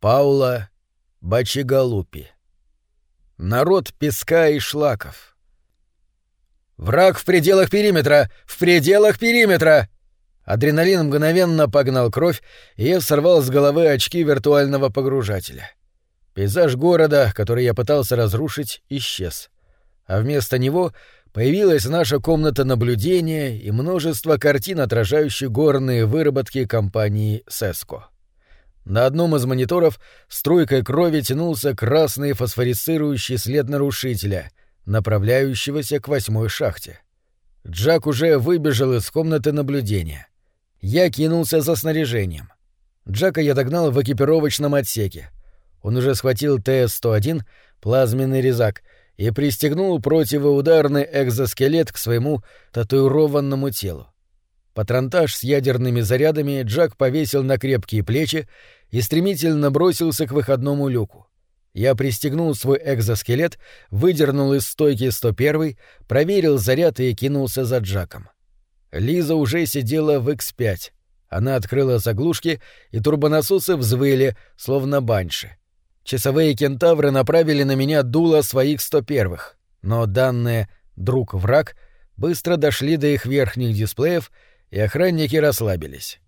Паула Бачигалупи. Народ песка и шлаков. «Враг в пределах периметра! В пределах периметра!» Адреналин мгновенно погнал кровь, и я сорвал с головы очки виртуального погружателя. Пейзаж города, который я пытался разрушить, исчез. А вместо него появилась наша комната наблюдения и множество картин, отражающих горные выработки компании «Сеско». На одном из мониторов струйкой крови тянулся красный фосфорицирующий след нарушителя, направляющегося к восьмой шахте. Джак уже выбежал из комнаты наблюдения. Я кинулся за снаряжением. Джака я догнал в экипировочном отсеке. Он уже схватил ТС-101, плазменный резак, и пристегнул противоударный экзоскелет к своему татуированному телу. Патронтаж с ядерными зарядами Джак повесил на крепкие плечи и стремительно бросился к выходному люку. Я пристегнул свой экзоскелет, выдернул из стойки 101, проверил заряд и кинулся за Джаком. Лиза уже сидела в X5. Она открыла заглушки, и турбонасосы взвыли, словно банши. Часовые кентавры направили на меня дуло своих 101-х, но данные «друг-враг» быстро дошли до их верхних дисплеев, и охранники расслабились.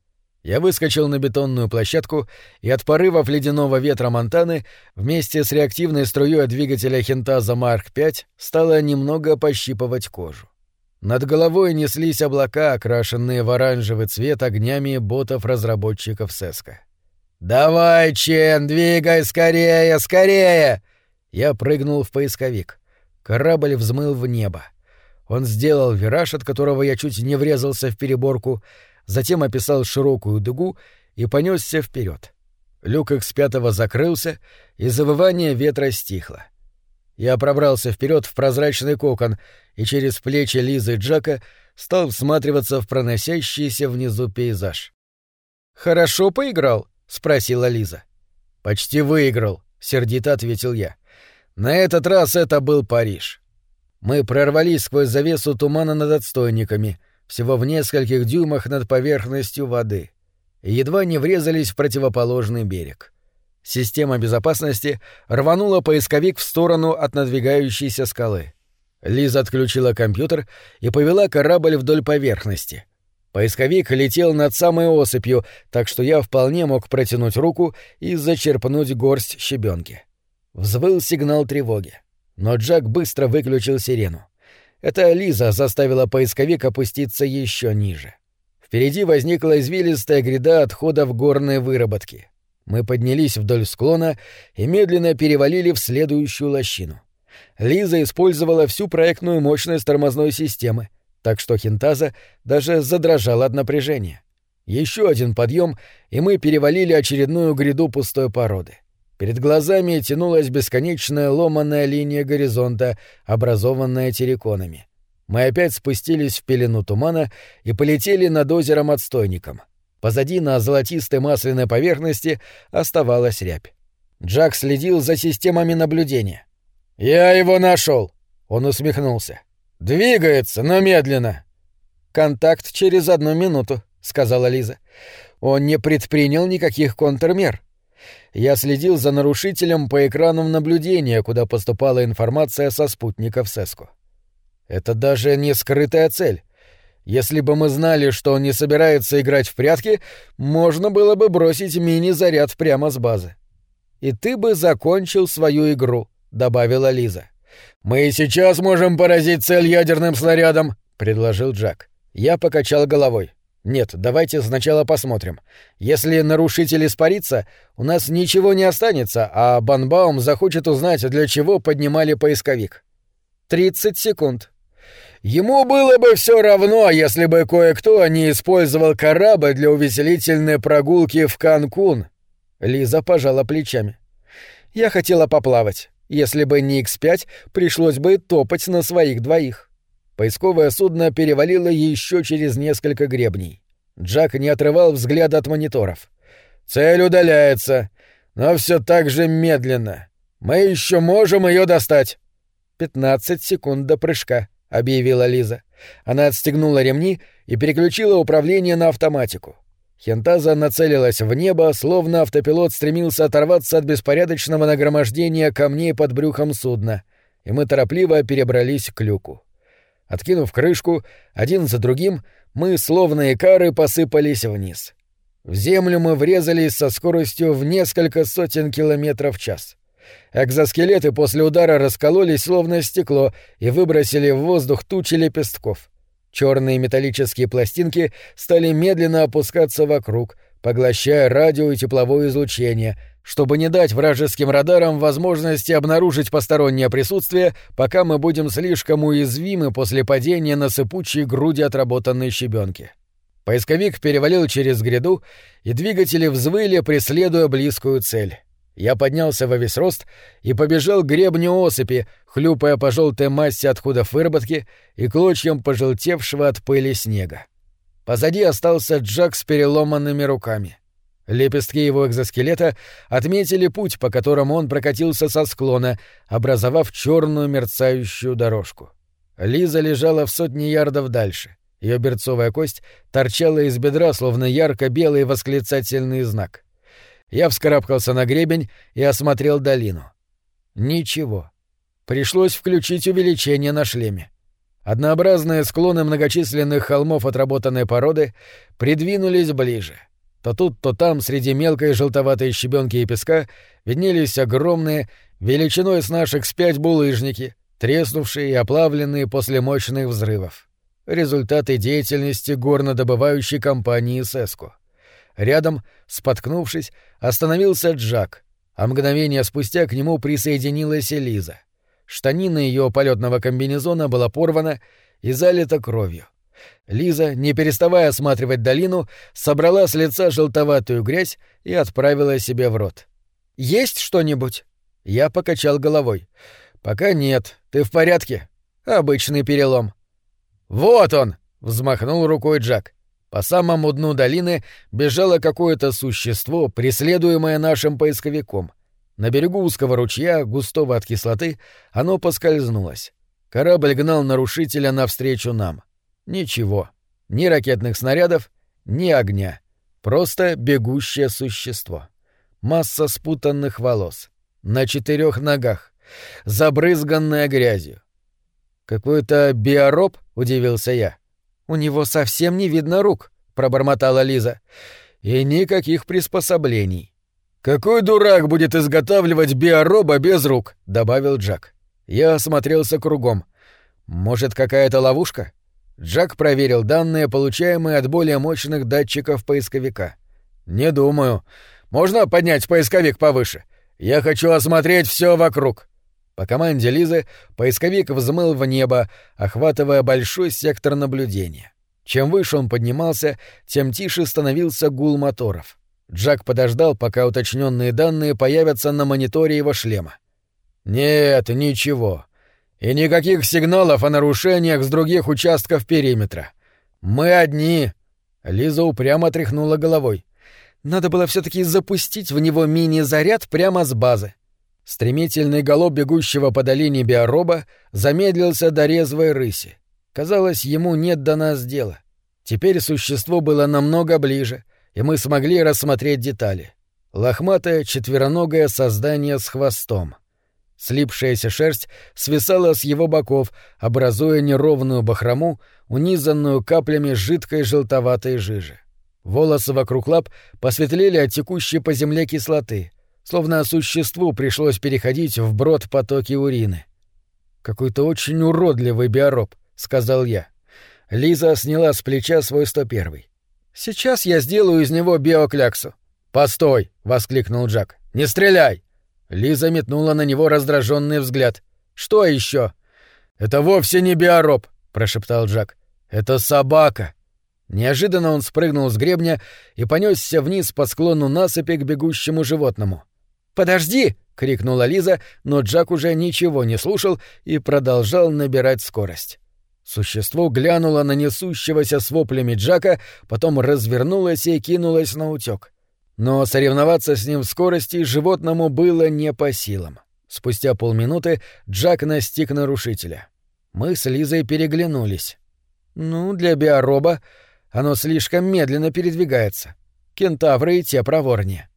Я выскочил на бетонную площадку и от порывов ледяного ветра Монтаны вместе с реактивной струей двигателя Хентаза Марк-5 стало немного пощипывать кожу. Над головой неслись облака, окрашенные в оранжевый цвет огнями ботов-разработчиков Сеска. «Давай, Чен, двигай скорее, скорее!» Я прыгнул в поисковик. Корабль взмыл в небо. Он сделал вираж, от которого я чуть не врезался в переборку, затем описал широкую дугу и понесся вперед. Люк X5 закрылся, и завывание ветра стихло. Я пробрался вперед в прозрачный кокон и через плечи Лизы Джака стал всматриваться в проносящийся внизу пейзаж. «Хорошо поиграл?» — спросила Лиза. «Почти выиграл», — сердито ответил я. «На этот раз это был Париж». Мы прорвались сквозь завесу тумана над отстойниками, всего в нескольких дюймах над поверхностью воды, и едва не врезались в противоположный берег. Система безопасности рванула поисковик в сторону от надвигающейся скалы. Лиза отключила компьютер и повела корабль вдоль поверхности. Поисковик летел над самой осыпью, так что я вполне мог протянуть руку и зачерпнуть горсть щебенки. Взвыл сигнал тревоги. Но Джак быстро выключил сирену. Это Лиза заставила поисковик опуститься еще ниже. Впереди возникла извилистая гряда отходов горной выработки. Мы поднялись вдоль склона и медленно перевалили в следующую лощину. Лиза использовала всю проектную мощность тормозной системы, так что Хинтаза даже задрожала от напряжения. Еще один подъем, и мы перевалили очередную гряду пустой породы. Перед глазами тянулась бесконечная ломаная линия горизонта, образованная терриконами. Мы опять спустились в пелену тумана и полетели над озером отстойником. Позади на золотистой масляной поверхности оставалась рябь. Джак следил за системами наблюдения. «Я его нашел!» — он усмехнулся. «Двигается, но медленно!» «Контакт через одну минуту», — сказала Лиза. «Он не предпринял никаких контрмер я следил за нарушителем по экранам наблюдения, куда поступала информация со спутников Сеску. Это даже не скрытая цель. Если бы мы знали, что он не собирается играть в прятки, можно было бы бросить мини-заряд прямо с базы. «И ты бы закончил свою игру», — добавила Лиза. «Мы сейчас можем поразить цель ядерным снарядом», — предложил Джак. Я покачал головой. Нет, давайте сначала посмотрим. Если нарушитель испарится, у нас ничего не останется, а Банбаум захочет узнать, для чего поднимали поисковик. Тридцать секунд. Ему было бы все равно, если бы кое-кто не использовал корабль для увеселительной прогулки в Канкун. Лиза пожала плечами. Я хотела поплавать. Если бы не X5, пришлось бы топать на своих двоих. Поисковое судно перевалило еще через несколько гребней. Джак не отрывал взгляда от мониторов. «Цель удаляется, но все так же медленно. Мы еще можем ее достать». «Пятнадцать секунд до прыжка», — объявила Лиза. Она отстегнула ремни и переключила управление на автоматику. Хентаза нацелилась в небо, словно автопилот стремился оторваться от беспорядочного нагромождения камней под брюхом судна, и мы торопливо перебрались к люку. Откинув крышку, один за другим, мы, словно икары, посыпались вниз. В землю мы врезались со скоростью в несколько сотен километров в час. Экзоскелеты после удара раскололись, словно стекло, и выбросили в воздух тучи лепестков. Черные металлические пластинки стали медленно опускаться вокруг, поглощая радио и тепловое излучение, чтобы не дать вражеским радарам возможности обнаружить постороннее присутствие, пока мы будем слишком уязвимы после падения на сыпучей груди отработанной щебенки. Поисковик перевалил через гряду, и двигатели взвыли, преследуя близкую цель. Я поднялся во весь рост и побежал к гребню осыпи, хлюпая по желтой массе отходов выработки и клочьям пожелтевшего от пыли снега. Позади остался Джак с переломанными руками. Лепестки его экзоскелета отметили путь, по которому он прокатился со склона, образовав черную мерцающую дорожку. Лиза лежала в сотне ярдов дальше. Ее берцовая кость торчала из бедра, словно ярко-белый восклицательный знак — я вскарабкался на гребень и осмотрел долину. Ничего. Пришлось включить увеличение на шлеме. Однообразные склоны многочисленных холмов отработанной породы придвинулись ближе. То тут, то там, среди мелкой желтоватой щебенки и песка, виднелись огромные, величиной с наших спять булыжники, треснувшие и оплавленные после мощных взрывов. Результаты деятельности горнодобывающей компании «Сеско». Рядом, споткнувшись, остановился Джак, а мгновение спустя к нему присоединилась Элиза. Штанина ее полетного комбинезона была порвана и залита кровью. Лиза, не переставая осматривать долину, собрала с лица желтоватую грязь и отправила себе в рот. «Есть что-нибудь?» Я покачал головой. «Пока нет. Ты в порядке?» «Обычный перелом». «Вот он!» — взмахнул рукой Джак. По самому дну долины бежало какое-то существо, преследуемое нашим поисковиком. На берегу узкого ручья, густого от кислоты, оно поскользнулось. Корабль гнал нарушителя навстречу нам. Ничего. Ни ракетных снарядов, ни огня. Просто бегущее существо. Масса спутанных волос. На четырех ногах. Забрызганная грязью. «Какой-то биороб?» — удивился я. «У него совсем не видно рук», — пробормотала Лиза. «И никаких приспособлений». «Какой дурак будет изготавливать биороба без рук?» — добавил Джак. Я осмотрелся кругом. «Может, какая-то ловушка?» Джак проверил данные, получаемые от более мощных датчиков поисковика. «Не думаю. Можно поднять поисковик повыше? Я хочу осмотреть все вокруг». По команде Лизы поисковик взмыл в небо, охватывая большой сектор наблюдения. Чем выше он поднимался, тем тише становился гул моторов. Джак подождал, пока уточненные данные появятся на мониторе его шлема. «Нет, ничего. И никаких сигналов о нарушениях с других участков периметра. Мы одни». Лиза упрямо тряхнула головой. «Надо было все таки запустить в него мини-заряд прямо с базы. Стремительный галоп бегущего по долине биороба замедлился до резвой рыси. Казалось, ему нет до нас дела. Теперь существо было намного ближе, и мы смогли рассмотреть детали. Лохматое четвероногое создание с хвостом. Слипшаяся шерсть свисала с его боков, образуя неровную бахрому, унизанную каплями жидкой желтоватой жижи. Волосы вокруг лап посветлели от текущей по земле кислоты — словно существу пришлось переходить в брод потоки урины. «Какой-то очень уродливый биороб», — сказал я. Лиза сняла с плеча свой 101. «Сейчас я сделаю из него биокляксу». «Постой!» — воскликнул Джак. «Не стреляй!» Лиза метнула на него раздраженный взгляд. «Что еще?» «Это вовсе не биороб», — прошептал Джак. «Это собака». Неожиданно он спрыгнул с гребня и понесся вниз по склону насыпи к бегущему животному. «Подожди!» — крикнула Лиза, но Джак уже ничего не слушал и продолжал набирать скорость. Существо глянуло на несущегося с воплями Джака, потом развернулось и кинулось на утёк. Но соревноваться с ним в скорости животному было не по силам. Спустя полминуты Джак настиг нарушителя. Мы с Лизой переглянулись. «Ну, для биороба оно слишком медленно передвигается», Кентавры и те проворнее.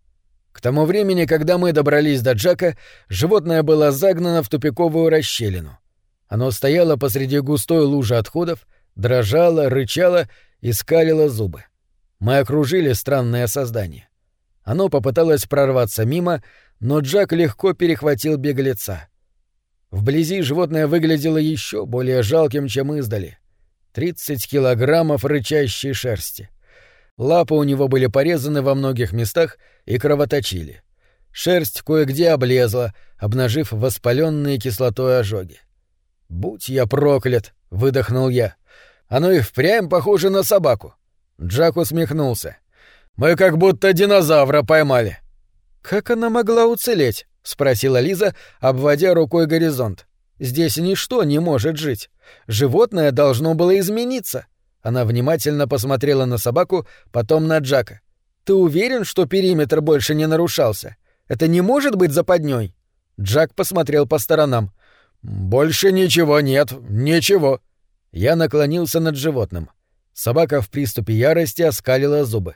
К тому времени, когда мы добрались до Джака, животное было загнано в тупиковую расщелину. Оно стояло посреди густой лужи отходов, дрожало, рычало и скалило зубы. Мы окружили странное создание. Оно попыталось прорваться мимо, но Джак легко перехватил беглеца. Вблизи животное выглядело еще более жалким, чем издали. Тридцать килограммов рычащей шерсти. Лапы у него были порезаны во многих местах и кровоточили. Шерсть кое-где облезла, обнажив воспаленные кислотой ожоги. «Будь я проклят!» — выдохнул я. «Оно и впрямь похоже на собаку». Джак усмехнулся. «Мы как будто динозавра поймали». «Как она могла уцелеть?» — спросила Лиза, обводя рукой горизонт. «Здесь ничто не может жить. Животное должно было измениться». Она внимательно посмотрела на собаку, потом на Джака. «Ты уверен, что периметр больше не нарушался? Это не может быть западней?» Джак посмотрел по сторонам. «Больше ничего нет, ничего». Я наклонился над животным. Собака в приступе ярости оскалила зубы.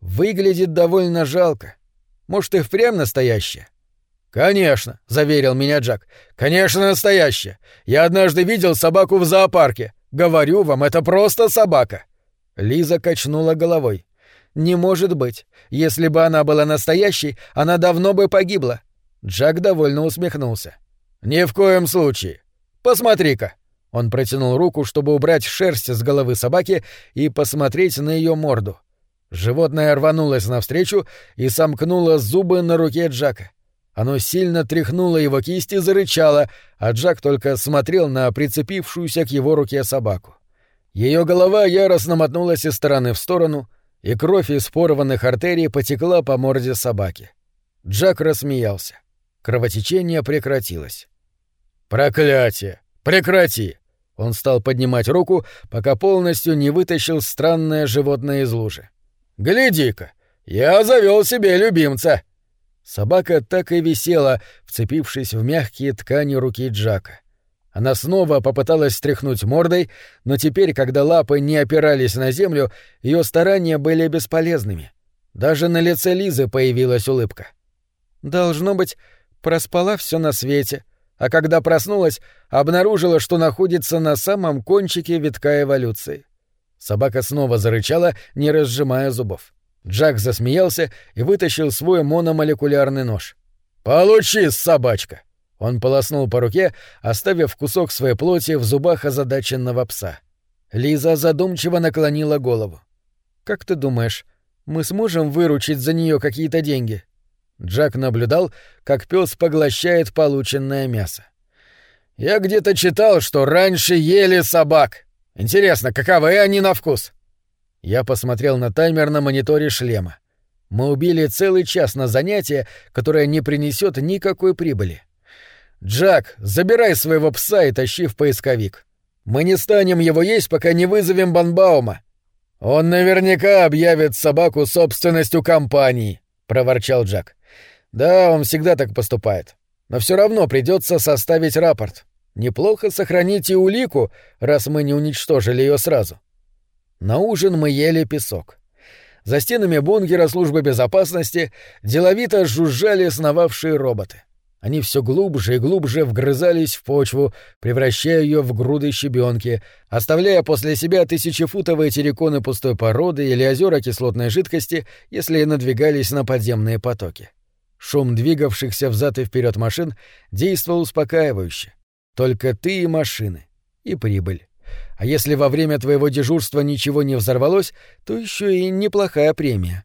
«Выглядит довольно жалко. Может, и впрямь настоящее?» «Конечно», — заверил меня Джак. «Конечно, настоящее. Я однажды видел собаку в зоопарке. Говорю вам, это просто собака». Лиза качнула головой. «Не может быть. Если бы она была настоящей, она давно бы погибла». Джак довольно усмехнулся. «Ни в коем случае. Посмотри-ка». Он протянул руку, чтобы убрать шерсть с головы собаки и посмотреть на ее морду. Животное рванулось навстречу и сомкнуло зубы на руке Джака. Оно сильно тряхнуло его кисть и зарычало, а Джак только смотрел на прицепившуюся к его руке собаку. Ее голова яростно мотнулась из стороны в сторону, и кровь из порванных артерий потекла по морде собаки. Джак рассмеялся. Кровотечение прекратилось. «Проклятие! Прекрати!» Он стал поднимать руку, пока полностью не вытащил странное животное из лужи. «Гляди-ка! Я завел себе любимца!» Собака так и висела, вцепившись в мягкие ткани руки Джака. Она снова попыталась стряхнуть мордой, но теперь, когда лапы не опирались на землю, ее старания были бесполезными. Даже на лице Лизы появилась улыбка. «Должно быть, проспала все на свете», а когда проснулась, обнаружила, что находится на самом кончике витка эволюции. Собака снова зарычала, не разжимая зубов. Джак засмеялся и вытащил свой мономолекулярный нож. «Получи, собачка!» Он полоснул по руке, оставив кусок своей плоти в зубах озадаченного пса. Лиза задумчиво наклонила голову. «Как ты думаешь, мы сможем выручить за нее какие-то деньги?» Джак наблюдал, как пес поглощает полученное мясо. «Я где-то читал, что раньше ели собак. Интересно, каковы они на вкус?» Я посмотрел на таймер на мониторе шлема. Мы убили целый час на занятие, которое не принесет никакой прибыли. «Джак, забирай своего пса и тащи в поисковик. Мы не станем его есть, пока не вызовем Банбаума. Он наверняка объявит собаку собственностью компании», — проворчал Джак. «Да, он всегда так поступает. Но все равно придется составить рапорт. Неплохо сохранить и улику, раз мы не уничтожили ее сразу. На ужин мы ели песок. За стенами бункера службы безопасности деловито жужжали сновавшие роботы. Они все глубже и глубже вгрызались в почву, превращая ее в груды щебенки, оставляя после себя тысячефутовые терриконы пустой породы или озера кислотной жидкости, если надвигались на подземные потоки. Шум двигавшихся взад и вперед машин действовал успокаивающе. Только ты и машины. И прибыль. А если во время твоего дежурства ничего не взорвалось, то еще и неплохая премия.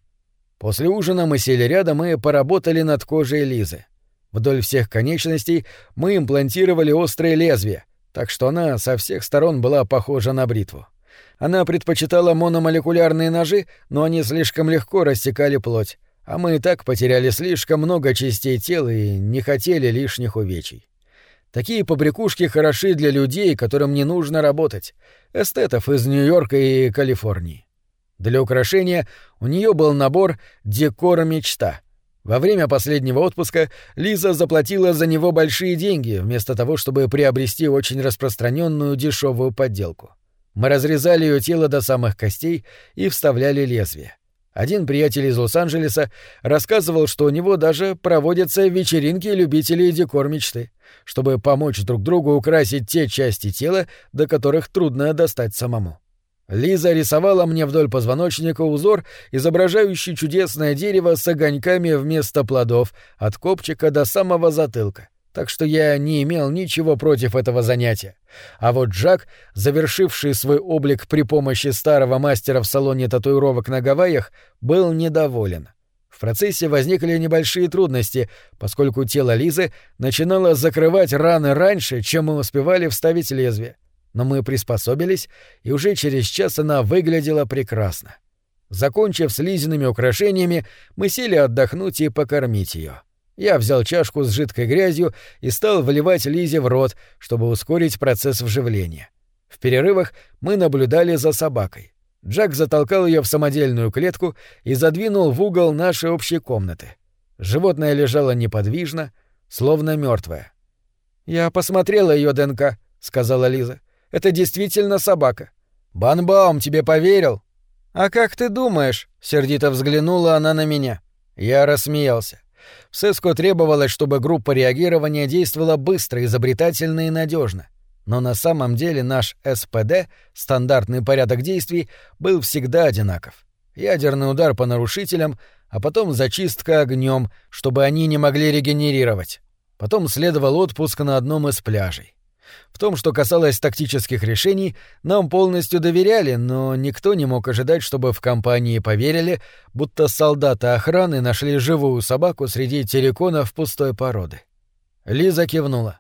После ужина мы сели рядом и поработали над кожей Лизы. Вдоль всех конечностей мы имплантировали острые лезвия, так что она со всех сторон была похожа на бритву. Она предпочитала мономолекулярные ножи, но они слишком легко рассекали плоть, а мы и так потеряли слишком много частей тела и не хотели лишних увечий. Такие побрякушки хороши для людей, которым не нужно работать, эстетов из Нью-Йорка и Калифорнии. Для украшения у нее был набор «Декора мечта». Во время последнего отпуска Лиза заплатила за него большие деньги, вместо того, чтобы приобрести очень распространенную дешевую подделку. Мы разрезали ее тело до самых костей и вставляли лезвие. Один приятель из Лос-Анджелеса рассказывал, что у него даже проводятся вечеринки любителей декор мечты, чтобы помочь друг другу украсить те части тела, до которых трудно достать самому. Лиза рисовала мне вдоль позвоночника узор, изображающий чудесное дерево с огоньками вместо плодов, от копчика до самого затылка так что я не имел ничего против этого занятия. А вот Джак, завершивший свой облик при помощи старого мастера в салоне татуировок на Гавайях, был недоволен. В процессе возникли небольшие трудности, поскольку тело Лизы начинало закрывать раны раньше, чем мы успевали вставить лезвие. Но мы приспособились, и уже через час она выглядела прекрасно. Закончив с Лизиными украшениями, мы сели отдохнуть и покормить ее. Я взял чашку с жидкой грязью и стал вливать Лизе в рот, чтобы ускорить процесс вживления. В перерывах мы наблюдали за собакой. Джек затолкал ее в самодельную клетку и задвинул в угол нашей общей комнаты. Животное лежало неподвижно, словно мертвое. «Я посмотрела ее ДНК», — сказала Лиза. «Это действительно собака». «Банбаум тебе поверил?» «А как ты думаешь?» — сердито взглянула она на меня. Я рассмеялся. В СЭСКО требовалось, чтобы группа реагирования действовала быстро, изобретательно и надежно. Но на самом деле наш СПД, стандартный порядок действий, был всегда одинаков. Ядерный удар по нарушителям, а потом зачистка огнем, чтобы они не могли регенерировать. Потом следовал отпуск на одном из пляжей. В том, что касалось тактических решений, нам полностью доверяли, но никто не мог ожидать, чтобы в компании поверили, будто солдаты охраны нашли живую собаку среди терриконов пустой породы. Лиза кивнула.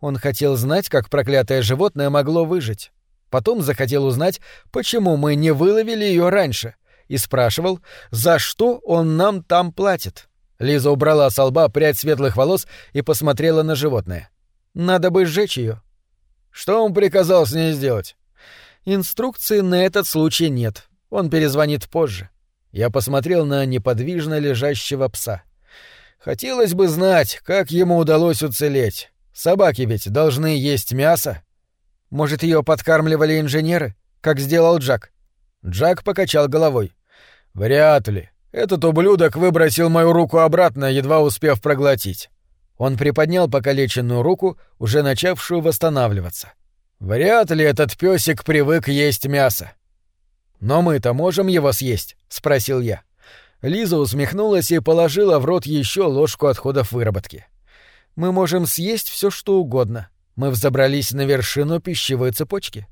Он хотел знать, как проклятое животное могло выжить. Потом захотел узнать, почему мы не выловили ее раньше, и спрашивал, за что он нам там платит. Лиза убрала с лба прядь светлых волос и посмотрела на животное. Надо бы сжечь ее. Что он приказал с ней сделать? Инструкции на этот случай нет. Он перезвонит позже. Я посмотрел на неподвижно лежащего пса. Хотелось бы знать, как ему удалось уцелеть. Собаки ведь должны есть мясо. Может, ее подкармливали инженеры, как сделал Джак? Джак покачал головой. Вряд ли. Этот ублюдок выбросил мою руку обратно, едва успев проглотить. Он приподнял покалеченную руку, уже начавшую восстанавливаться. Вряд ли этот песик привык есть мясо. Но мы-то можем его съесть, спросил я. Лиза усмехнулась и положила в рот еще ложку отходов выработки. Мы можем съесть все, что угодно. Мы взобрались на вершину пищевой цепочки.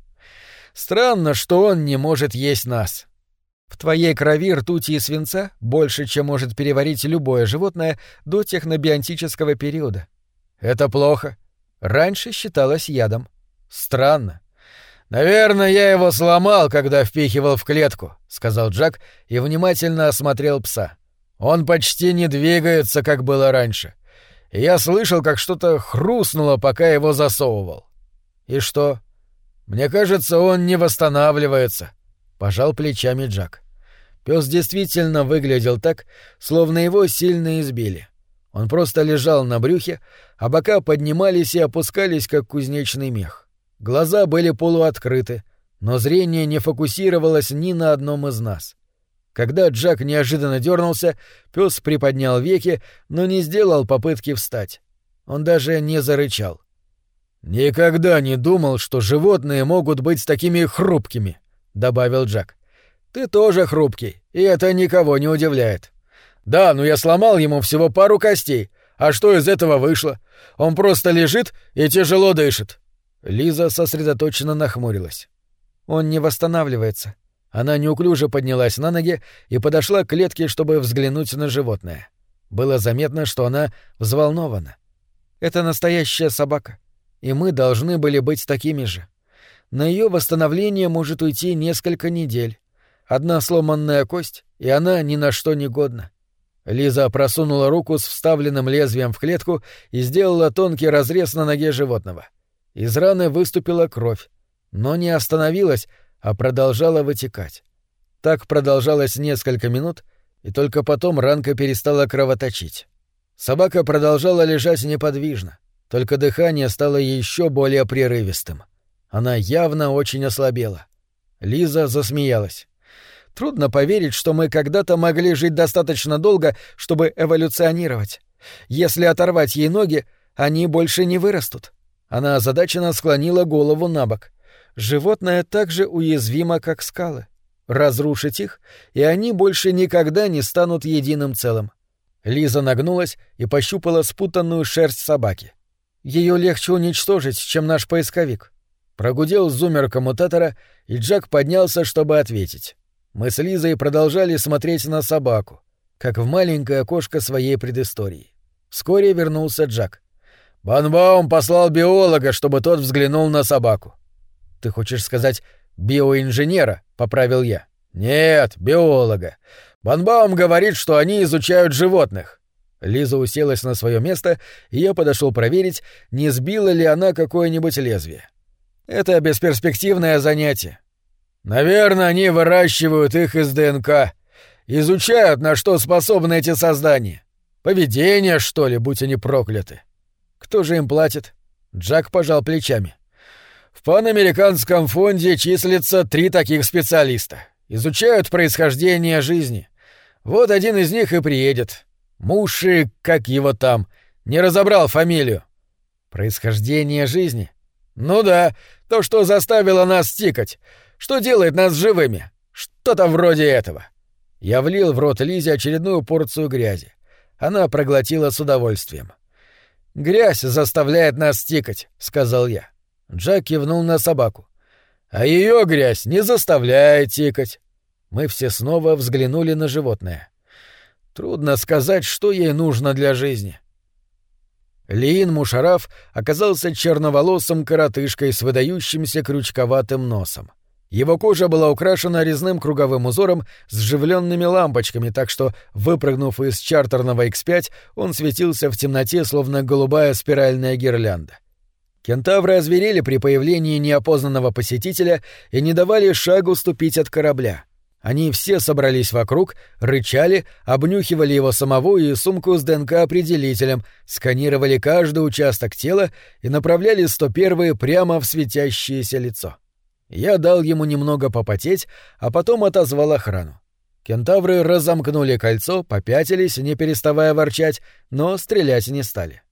Странно, что он не может есть нас. В твоей крови ртути и свинца больше, чем может переварить любое животное до технобионтического периода. Это плохо. Раньше считалось ядом. Странно. Наверное, я его сломал, когда впихивал в клетку, сказал Джак и внимательно осмотрел пса. Он почти не двигается, как было раньше. И я слышал, как что-то хрустнуло, пока его засовывал. И что? Мне кажется, он не восстанавливается, пожал плечами Джак. Пес действительно выглядел так, словно его сильно избили. Он просто лежал на брюхе, а бока поднимались и опускались, как кузнечный мех. Глаза были полуоткрыты, но зрение не фокусировалось ни на одном из нас. Когда Джак неожиданно дернулся, пес приподнял веки, но не сделал попытки встать. Он даже не зарычал. «Никогда не думал, что животные могут быть такими хрупкими», — добавил Джак. Ты тоже хрупкий, и это никого не удивляет. Да, но я сломал ему всего пару костей. А что из этого вышло? Он просто лежит и тяжело дышит. Лиза сосредоточенно нахмурилась. Он не восстанавливается. Она неуклюже поднялась на ноги и подошла к клетке, чтобы взглянуть на животное. Было заметно, что она взволнована. Это настоящая собака, и мы должны были быть такими же. На ее восстановление может уйти несколько недель. Одна сломанная кость, и она ни на что не годна. Лиза просунула руку с вставленным лезвием в клетку и сделала тонкий разрез на ноге животного. Из раны выступила кровь, но не остановилась, а продолжала вытекать. Так продолжалось несколько минут, и только потом ранка перестала кровоточить. Собака продолжала лежать неподвижно, только дыхание стало еще более прерывистым. Она явно очень ослабела. Лиза засмеялась. Трудно поверить, что мы когда-то могли жить достаточно долго, чтобы эволюционировать. Если оторвать ей ноги, они больше не вырастут. Она озадаченно склонила голову на бок. Животное так же уязвимо, как скалы. Разрушить их, и они больше никогда не станут единым целым. Лиза нагнулась и пощупала спутанную шерсть собаки. Ее легче уничтожить, чем наш поисковик. Прогудел зумер коммутатора, и Джек поднялся, чтобы ответить. Мы с Лизой продолжали смотреть на собаку, как в маленькое окошко своей предыстории. Вскоре вернулся Джек. «Банбаум послал биолога, чтобы тот взглянул на собаку». «Ты хочешь сказать биоинженера?» — поправил я. «Нет, биолога. Банбаум говорит, что они изучают животных». Лиза уселась на свое место, и я подошел проверить, не сбила ли она какое-нибудь лезвие. Это бесперспективное занятие. Наверное, они выращивают их из ДНК. Изучают, на что способны эти создания. Поведение, что ли, будь они прокляты. Кто же им платит? Джак пожал плечами. В панамериканском фонде числится три таких специалиста. Изучают происхождение жизни. Вот один из них и приедет. Муши, как его там, не разобрал фамилию. Происхождение жизни? Ну да, то, что заставило нас тикать. Что делает нас живыми? Что-то вроде этого. Я влил в рот Лизе очередную порцию грязи. Она проглотила с удовольствием. «Грязь заставляет нас тикать», — сказал я. Джек кивнул на собаку. «А ее грязь не заставляет тикать». Мы все снова взглянули на животное. Трудно сказать, что ей нужно для жизни. Лиин Мушараф оказался черноволосым коротышкой с выдающимся крючковатым носом. Его кожа была украшена резным круговым узором с живленными лампочками, так что, выпрыгнув из чартерного X5, он светился в темноте, словно голубая спиральная гирлянда. Кентавры озверели при появлении неопознанного посетителя и не давали шагу ступить от корабля. Они все собрались вокруг, рычали, обнюхивали его самого и сумку с ДНК-определителем, сканировали каждый участок тела и направляли 101 прямо в светящееся лицо. Я дал ему немного попотеть, а потом отозвал охрану. Кентавры разомкнули кольцо, попятились, не переставая ворчать, но стрелять не стали.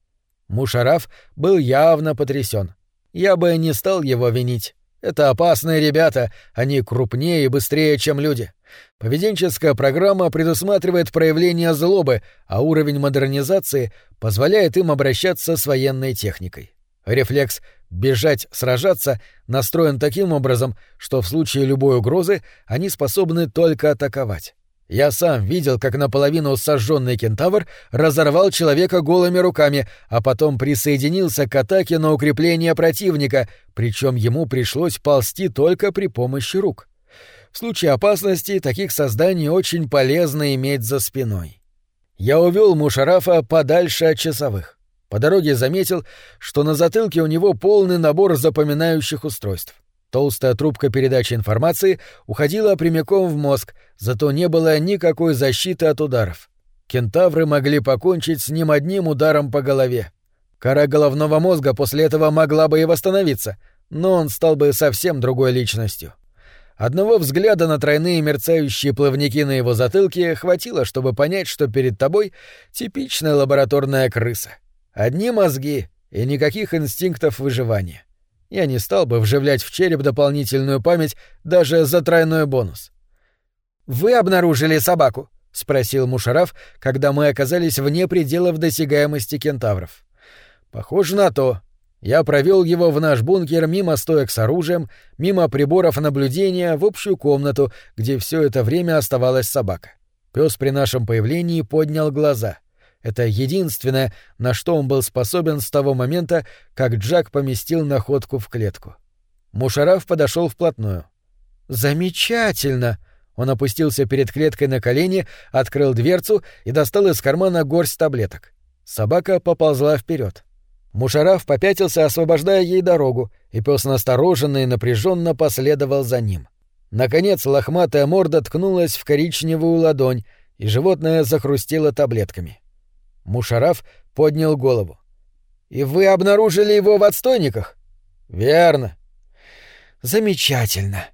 Мушараф был явно потрясен. Я бы не стал его винить. Это опасные ребята, они крупнее и быстрее, чем люди. Поведенческая программа предусматривает проявление злобы, а уровень модернизации позволяет им обращаться с военной техникой. Рефлекс «бежать, сражаться» настроен таким образом, что в случае любой угрозы они способны только атаковать. Я сам видел, как наполовину сожженный кентавр разорвал человека голыми руками, а потом присоединился к атаке на укрепление противника, причем ему пришлось ползти только при помощи рук. В случае опасности таких созданий очень полезно иметь за спиной. Я увел Мушарафа подальше от часовых. По дороге заметил, что на затылке у него полный набор запоминающих устройств. Толстая трубка передачи информации уходила прямиком в мозг, зато не было никакой защиты от ударов. Кентавры могли покончить с ним одним ударом по голове. Кора головного мозга после этого могла бы и восстановиться, но он стал бы совсем другой личностью. Одного взгляда на тройные мерцающие плавники на его затылке хватило, чтобы понять, что перед тобой типичная лабораторная крыса. Одни мозги и никаких инстинктов выживания. Я не стал бы вживлять в череп дополнительную память даже за тройной бонус. «Вы обнаружили собаку?» — спросил Мушараф, когда мы оказались вне пределов досягаемости кентавров. «Похоже на то. Я провел его в наш бункер мимо стоек с оружием, мимо приборов наблюдения в общую комнату, где все это время оставалась собака. Пес при нашем появлении поднял глаза — это единственное, на что он был способен с того момента, как Джак поместил находку в клетку. Мушараф подошел вплотную. «Замечательно!» Он опустился перед клеткой на колени, открыл дверцу и достал из кармана горсть таблеток. Собака поползла вперед. Мушараф попятился, освобождая ей дорогу, и пес настороженно и напряженно последовал за ним. Наконец лохматая морда ткнулась в коричневую ладонь, и животное захрустело таблетками. Мушараф поднял голову. «И вы обнаружили его в отстойниках?» «Верно». «Замечательно».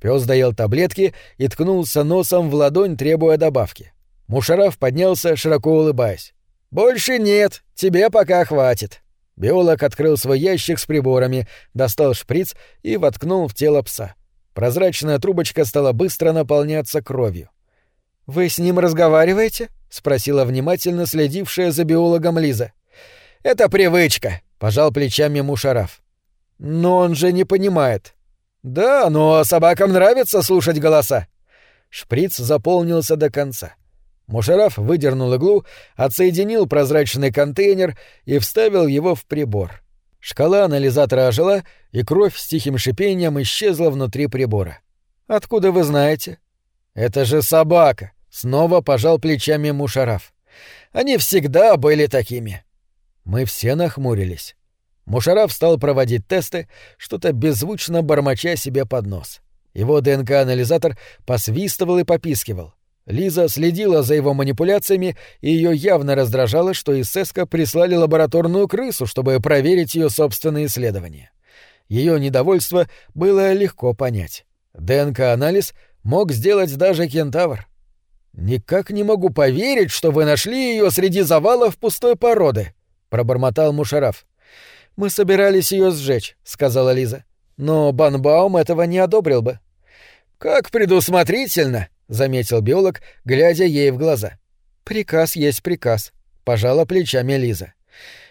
Пес доел таблетки и ткнулся носом в ладонь, требуя добавки. Мушараф поднялся, широко улыбаясь. «Больше нет, тебе пока хватит». Биолог открыл свой ящик с приборами, достал шприц и воткнул в тело пса. Прозрачная трубочка стала быстро наполняться кровью. «Вы с ним разговариваете?» — спросила внимательно следившая за биологом Лиза. «Это привычка», — пожал плечами Мушараф. «Но он же не понимает». «Да, но собакам нравится слушать голоса». Шприц заполнился до конца. Мушараф выдернул иглу, отсоединил прозрачный контейнер и вставил его в прибор. Шкала анализатора ожила, и кровь с тихим шипением исчезла внутри прибора. «Откуда вы знаете?» «Это же собака!» — снова пожал плечами Мушараф. «Они всегда были такими». Мы все нахмурились. Мушараф стал проводить тесты, что-то беззвучно бормоча себе под нос. Его ДНК-анализатор посвистывал и попискивал. Лиза следила за его манипуляциями, и ее явно раздражало, что из прислали лабораторную крысу, чтобы проверить ее собственные исследования. Ее недовольство было легко понять. ДНК-анализ мог сделать даже кентавр. «Никак не могу поверить, что вы нашли ее среди завалов пустой породы», — пробормотал Мушараф. «Мы собирались ее сжечь», — сказала Лиза. «Но Банбаум этого не одобрил бы». «Как предусмотрительно!» заметил биолог, глядя ей в глаза. Приказ есть приказ, пожала плечами Лиза.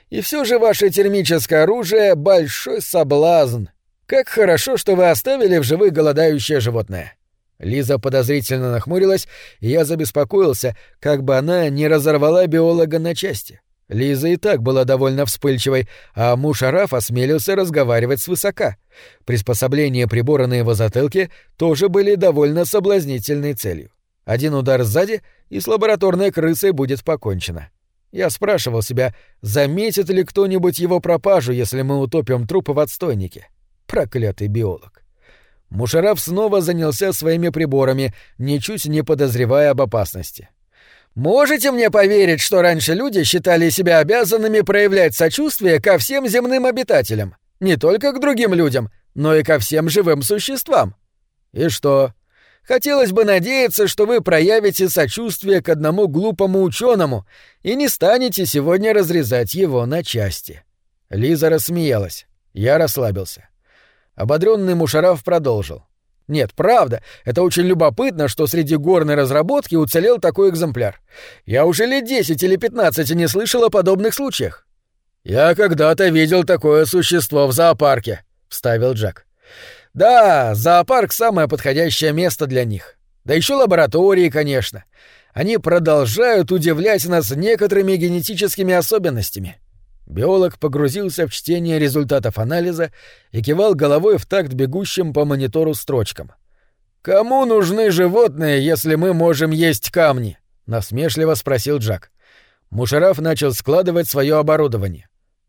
И все же ваше термическое оружие большой соблазн. Как хорошо, что вы оставили в живых голодающее животное. Лиза подозрительно нахмурилась, и я забеспокоился, как бы она не разорвала биолога на части. Лиза и так была довольно вспыльчивой, а Мушараф осмелился разговаривать свысока. Приспособления прибора на его затылке тоже были довольно соблазнительной целью. Один удар сзади, и с лабораторной крысой будет покончено. Я спрашивал себя, заметит ли кто-нибудь его пропажу, если мы утопим труп в отстойнике. Проклятый биолог. Мушараф снова занялся своими приборами, ничуть не подозревая об опасности. Можете мне поверить, что раньше люди считали себя обязанными проявлять сочувствие ко всем земным обитателям, не только к другим людям, но и ко всем живым существам? И что? Хотелось бы надеяться, что вы проявите сочувствие к одному глупому ученому и не станете сегодня разрезать его на части. Лиза рассмеялась. Я расслабился. Ободренный Мушаров продолжил. Нет, правда, это очень любопытно, что среди горной разработки уцелел такой экземпляр. Я уже лет десять или пятнадцать не слышал о подобных случаях. Я когда-то видел такое существо в зоопарке, вставил Джек. Да, зоопарк самое подходящее место для них. Да еще лаборатории, конечно. Они продолжают удивлять нас некоторыми генетическими особенностями. Биолог погрузился в чтение результатов анализа и кивал головой в такт бегущим по монитору строчкам. «Кому нужны животные, если мы можем есть камни?» — насмешливо спросил Джак. Мушараф начал складывать свое оборудование.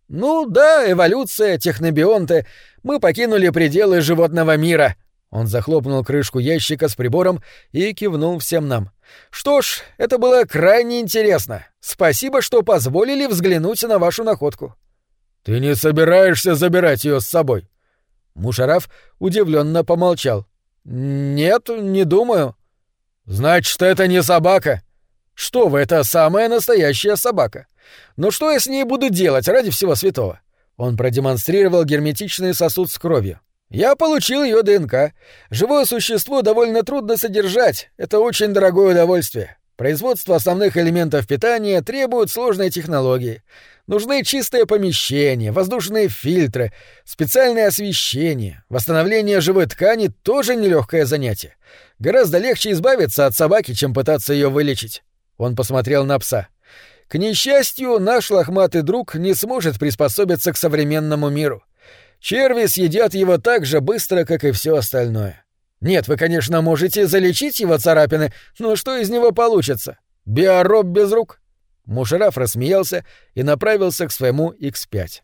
«Ну да, эволюция, технобионты. Мы покинули пределы животного мира», он захлопнул крышку ящика с прибором и кивнул всем нам. «Что ж, это было крайне интересно. Спасибо, что позволили взглянуть на вашу находку». «Ты не собираешься забирать ее с собой?» Мушараф удивленно помолчал. «Нет, не думаю». «Значит, это не собака?» «Что вы, это самая настоящая собака. Но что я с ней буду делать ради всего святого?» Он продемонстрировал герметичный сосуд с кровью. Я получил ее ДНК. Живое существо довольно трудно содержать, это очень дорогое удовольствие. Производство основных элементов питания требует сложной технологии. Нужны чистое помещение, воздушные фильтры, специальное освещение. Восстановление живой ткани тоже нелегкое занятие. Гораздо легче избавиться от собаки, чем пытаться ее вылечить. Он посмотрел на пса. К несчастью, наш лохматый друг не сможет приспособиться к современному миру. Черви съедят его так же быстро, как и все остальное. Нет, вы, конечно, можете залечить его царапины, но что из него получится? Биороб без рук? Мушараф рассмеялся и направился к своему X5.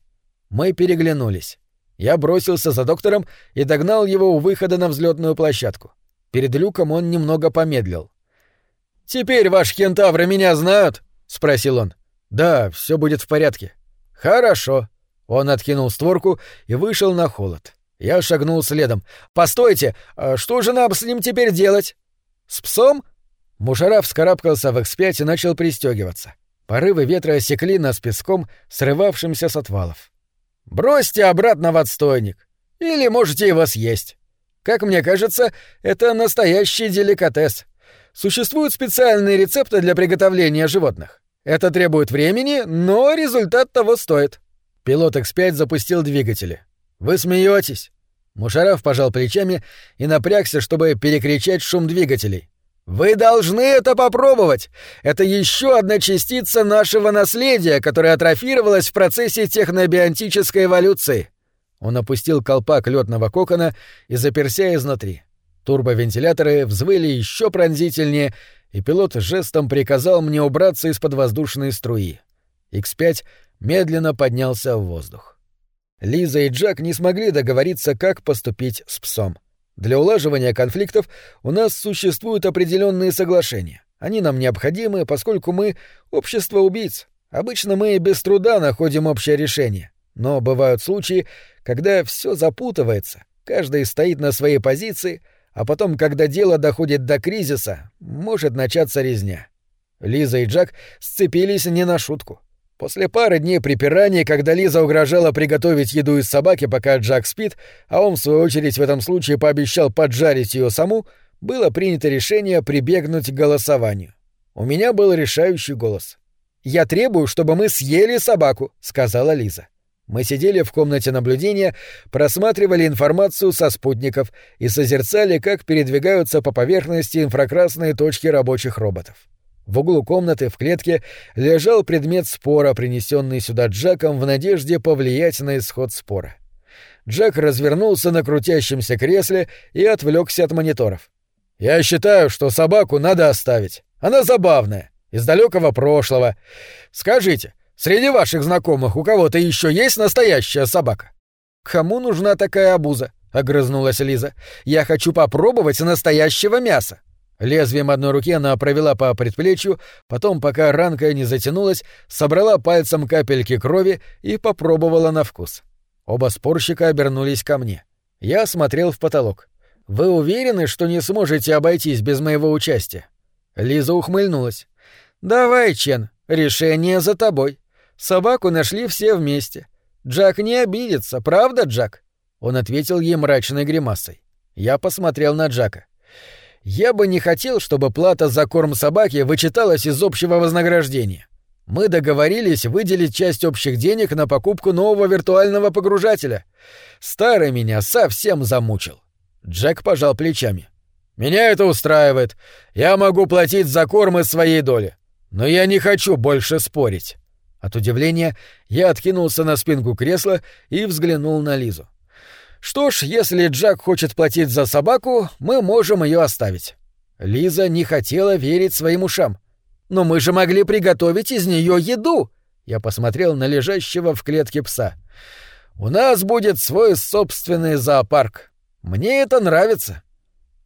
Мы переглянулись. Я бросился за доктором и догнал его у выхода на взлетную площадку. Перед люком он немного помедлил. «Теперь ваши кентавры меня знают?» — спросил он. «Да, все будет в порядке». «Хорошо», он откинул створку и вышел на холод. Я шагнул следом. «Постойте! А что же нам с ним теперь делать?» «С псом?» Мушара вскарабкался в X5 и начал пристегиваться. Порывы ветра осекли нас песком, срывавшимся с отвалов. «Бросьте обратно в отстойник. Или можете его съесть. Как мне кажется, это настоящий деликатес. Существуют специальные рецепты для приготовления животных. Это требует времени, но результат того стоит». Пилот X5 запустил двигатели. «Вы смеетесь?» Мушараф пожал плечами и напрягся, чтобы перекричать шум двигателей. «Вы должны это попробовать! Это еще одна частица нашего наследия, которая атрофировалась в процессе технобионтической эволюции!» Он опустил колпак лётного кокона и заперся изнутри. Турбовентиляторы взвыли еще пронзительнее, и пилот жестом приказал мне убраться из-под воздушной струи. X5 медленно поднялся в воздух. Лиза и Джак не смогли договориться, как поступить с псом. Для улаживания конфликтов у нас существуют определенные соглашения. Они нам необходимы, поскольку мы — общество убийц. Обычно мы без труда находим общее решение. Но бывают случаи, когда все запутывается, каждый стоит на своей позиции, а потом, когда дело доходит до кризиса, может начаться резня. Лиза и Джак сцепились не на шутку. После пары дней припираний, когда Лиза угрожала приготовить еду из собаки, пока Джак спит, а он, в свою очередь, в этом случае пообещал поджарить ее саму, было принято решение прибегнуть к голосованию. У меня был решающий голос. «Я требую, чтобы мы съели собаку», — сказала Лиза. Мы сидели в комнате наблюдения, просматривали информацию со спутников и созерцали, как передвигаются по поверхности инфракрасные точки рабочих роботов. В углу комнаты в клетке лежал предмет спора, принесенный сюда Джаком в надежде повлиять на исход спора. Джак развернулся на крутящемся кресле и отвлекся от мониторов. «Я считаю, что собаку надо оставить. Она забавная, из далекого прошлого. Скажите, среди ваших знакомых у кого-то еще есть настоящая собака?» «Кому нужна такая обуза?» — огрызнулась Лиза. «Я хочу попробовать настоящего мяса». Лезвием одной руки она провела по предплечью, потом, пока ранка не затянулась, собрала пальцем капельки крови и попробовала на вкус. Оба спорщика обернулись ко мне. Я смотрел в потолок. «Вы уверены, что не сможете обойтись без моего участия?» Лиза ухмыльнулась. «Давай, Чен, решение за тобой. Собаку нашли все вместе. Джак не обидится, правда, Джак?» Он ответил ей мрачной гримасой. Я посмотрел на Джака. Я бы не хотел, чтобы плата за корм собаки вычиталась из общего вознаграждения. Мы договорились выделить часть общих денег на покупку нового виртуального погружателя. Старый меня совсем замучил. Джек пожал плечами. Меня это устраивает. Я могу платить за корм из своей доли. Но я не хочу больше спорить. От удивления я откинулся на спинку кресла и взглянул на Лизу. Что ж, если Джак хочет платить за собаку, мы можем ее оставить. Лиза не хотела верить своим ушам. Но мы же могли приготовить из нее еду. Я посмотрел на лежащего в клетке пса. У нас будет свой собственный зоопарк. Мне это нравится.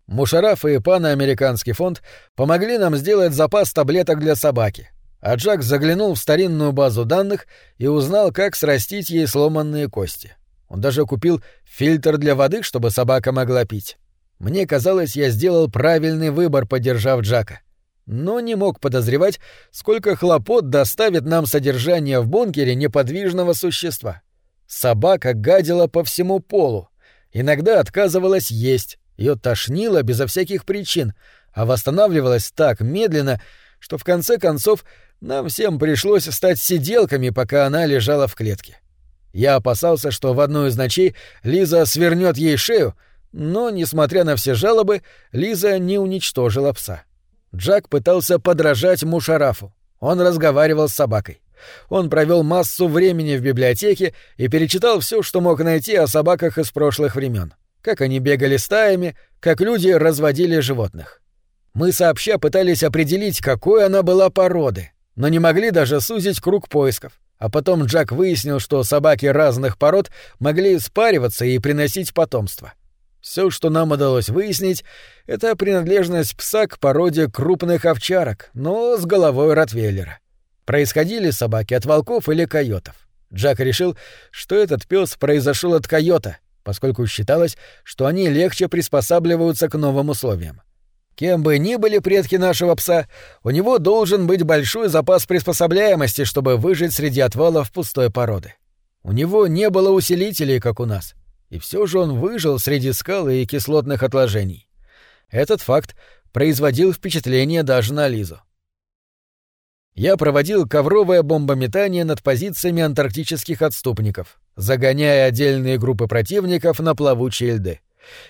Мушараф и паноамериканский фонд помогли нам сделать запас таблеток для собаки. А Джак заглянул в старинную базу данных и узнал, как срастить ей сломанные кости. Он даже купил фильтр для воды, чтобы собака могла пить. Мне казалось, я сделал правильный выбор, поддержав Джака. Но не мог подозревать, сколько хлопот доставит нам содержание в бункере неподвижного существа. Собака гадила по всему полу. Иногда отказывалась есть, ее тошнило безо всяких причин, а восстанавливалась так медленно, что в конце концов нам всем пришлось стать сиделками, пока она лежала в клетке. Я опасался, что в одну из ночей Лиза свернет ей шею, но, несмотря на все жалобы, Лиза не уничтожила пса. Джак пытался подражать Мушарафу. Он разговаривал с собакой. Он провел массу времени в библиотеке и перечитал все, что мог найти о собаках из прошлых времен. Как они бегали стаями, как люди разводили животных. Мы сообща пытались определить, какой она была породы, но не могли даже сузить круг поисков. А потом Джак выяснил, что собаки разных пород могли спариваться и приносить потомство. Все, что нам удалось выяснить, это принадлежность пса к породе крупных овчарок, но с головой ротвейлера. Происходили собаки от волков или койотов. Джак решил, что этот пес произошел от койота, поскольку считалось, что они легче приспосабливаются к новым условиям. Кем бы ни были предки нашего пса, у него должен быть большой запас приспособляемости, чтобы выжить среди отвалов пустой породы. У него не было усилителей, как у нас, и все же он выжил среди скал и кислотных отложений. Этот факт производил впечатление даже на Лизу. Я проводил ковровое бомбометание над позициями антарктических отступников, загоняя отдельные группы противников на плавучие льды.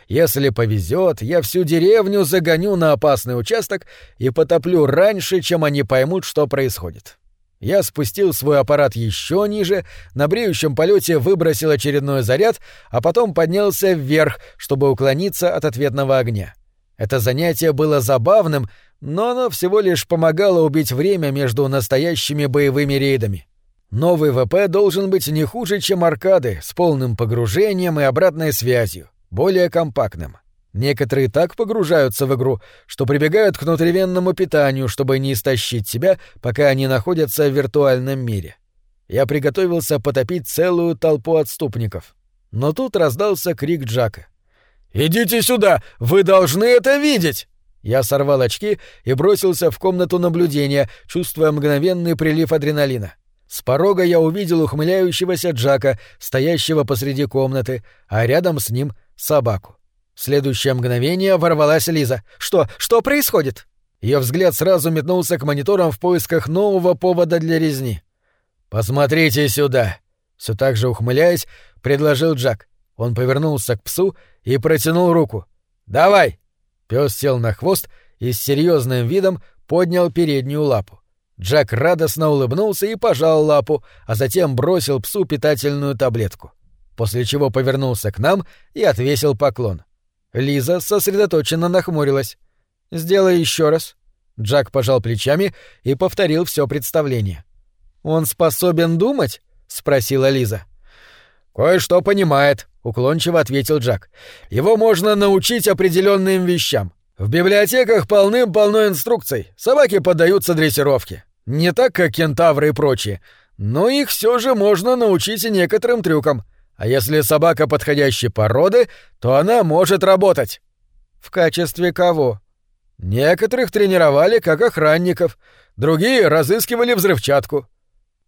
Если повезет, я всю деревню загоню на опасный участок и потоплю раньше, чем они поймут, что происходит. Я спустил свой аппарат еще ниже, на бреющем полете выбросил очередной заряд, а потом поднялся вверх, чтобы уклониться от ответного огня. Это занятие было забавным, но оно всего лишь помогало убить время между настоящими боевыми рейдами. Новый ВП должен быть не хуже, чем аркады, с полным погружением и обратной связью, более компактным. Некоторые так погружаются в игру, что прибегают к внутривенному питанию, чтобы не истощить себя, пока они находятся в виртуальном мире. Я приготовился потопить целую толпу отступников. Но тут раздался крик Джака. «Идите сюда! Вы должны это видеть!» Я сорвал очки и бросился в комнату наблюдения, чувствуя мгновенный прилив адреналина. С порога я увидел ухмыляющегося Джака, стоящего посреди комнаты, а рядом с ним — собаку. В следующее мгновение ворвалась Лиза. «Что? Что происходит?» Ее взгляд сразу метнулся к мониторам в поисках нового повода для резни. «Посмотрите сюда!» Все так же ухмыляясь, предложил Джак. Он повернулся к псу и протянул руку. «Давай!» Пес сел на хвост и с серьезным видом поднял переднюю лапу. Джек радостно улыбнулся и пожал лапу, а затем бросил псу питательную таблетку. После чего повернулся к нам и отвесил поклон. Лиза сосредоточенно нахмурилась. «Сделай еще раз». Джак пожал плечами и повторил все представление. «Он способен думать?» — спросила Лиза. «Кое-что понимает», — уклончиво ответил Джак. «Его можно научить определенным вещам. В библиотеках полным-полно инструкций. Собаки поддаются дрессировке. Не так, как кентавры и прочие. Но их все же можно научить некоторым трюкам. А если собака подходящей породы, то она может работать». «В качестве кого?» «Некоторых тренировали как охранников, другие разыскивали взрывчатку».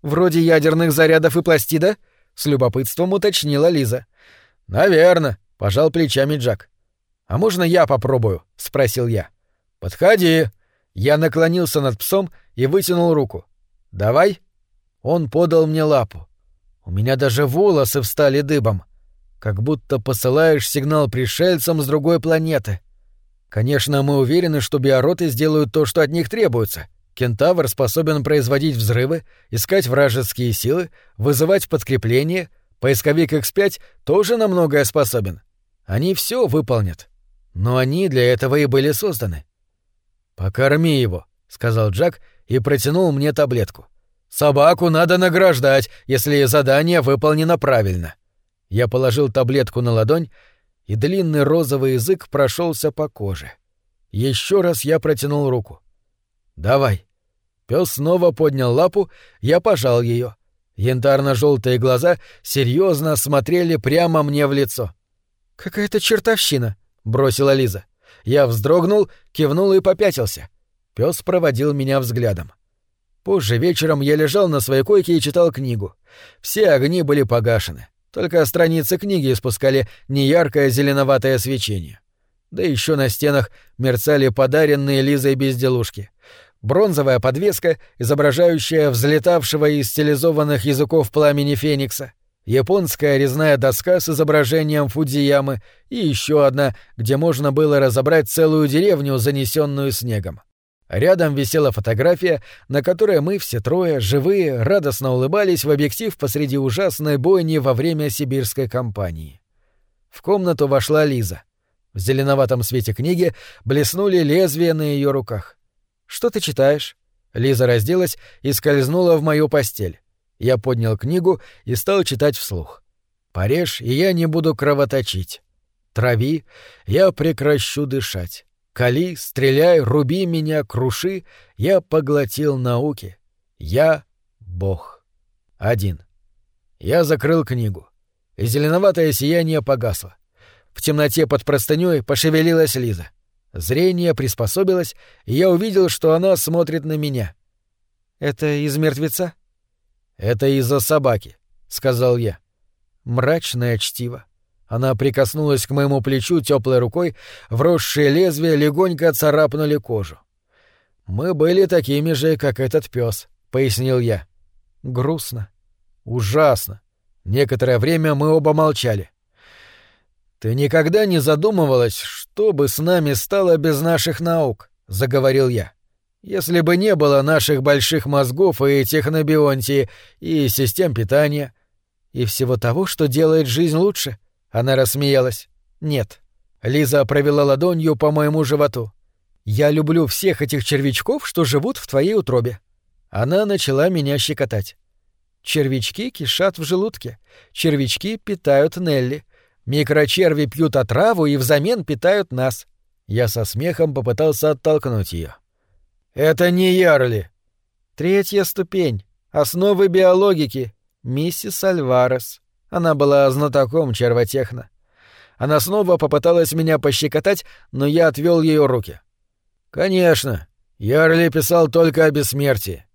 «Вроде ядерных зарядов и пластида?» — с любопытством уточнила Лиза. «Наверно», — пожал плечами Джак. «А можно я попробую?» — спросил я. «Подходи». Я наклонился над псом и вытянул руку. «Давай». Он подал мне лапу. У меня даже волосы встали дыбом. Как будто посылаешь сигнал пришельцам с другой планеты. Конечно, мы уверены, что биороты сделают то, что от них требуется. Кентавр способен производить взрывы, искать вражеские силы, вызывать подкрепление — Поисковик X5 тоже на многое способен. Они все выполнят. Но они для этого и были созданы. «Покорми его», — сказал Джак и протянул мне таблетку. «Собаку надо награждать, если задание выполнено правильно». Я положил таблетку на ладонь, и длинный розовый язык прошелся по коже. Еще раз я протянул руку. «Давай». Пес снова поднял лапу, я пожал ее. Янтарно-желтые глаза серьезно смотрели прямо мне в лицо. «Какая-то чертовщина», — бросила Лиза. Я вздрогнул, кивнул и попятился. Пес проводил меня взглядом. Позже вечером я лежал на своей койке и читал книгу. Все огни были погашены. Только страницы книги испускали неяркое зеленоватое свечение. Да еще на стенах мерцали подаренные Лизой безделушки бронзовая подвеска, изображающая взлетавшего из стилизованных языков пламени феникса, японская резная доска с изображением Фудзиямы и еще одна, где можно было разобрать целую деревню, занесенную снегом. Рядом висела фотография, на которой мы все трое, живые, радостно улыбались в объектив посреди ужасной бойни во время сибирской кампании. В комнату вошла Лиза. В зеленоватом свете книги блеснули лезвия на ее руках. «Что ты читаешь?» Лиза разделась и скользнула в мою постель. Я поднял книгу и стал читать вслух. «Порежь, и я не буду кровоточить. Трави, я прекращу дышать. Кали, стреляй, руби меня, круши, я поглотил науки. Я — Бог». Один. Я закрыл книгу. и зеленоватое сияние погасло. В темноте под простынёй пошевелилась Лиза. Зрение приспособилось, и я увидел, что она смотрит на меня. «Это из мертвеца?» «Это из-за собаки», — сказал я. Мрачное чтиво. Она прикоснулась к моему плечу теплой рукой, вросшие лезвия легонько царапнули кожу. «Мы были такими же, как этот пес, пояснил я. «Грустно. Ужасно. Некоторое время мы оба молчали. «Ты никогда не задумывалась, что бы с нами стало без наших наук?» — заговорил я. «Если бы не было наших больших мозгов и технобионтии, и систем питания, и всего того, что делает жизнь лучше?» Она рассмеялась. «Нет». Лиза провела ладонью по моему животу. «Я люблю всех этих червячков, что живут в твоей утробе». Она начала меня щекотать. Червячки кишат в желудке. Червячки питают Нелли. Микрочерви пьют отраву и взамен питают нас. Я со смехом попытался оттолкнуть ее. «Это не Ярли!» «Третья ступень. Основы биологики. Миссис Альварес. Она была знатоком червотехна. Она снова попыталась меня пощекотать, но я отвел ее руки. «Конечно. Ярли писал только о бессмертии.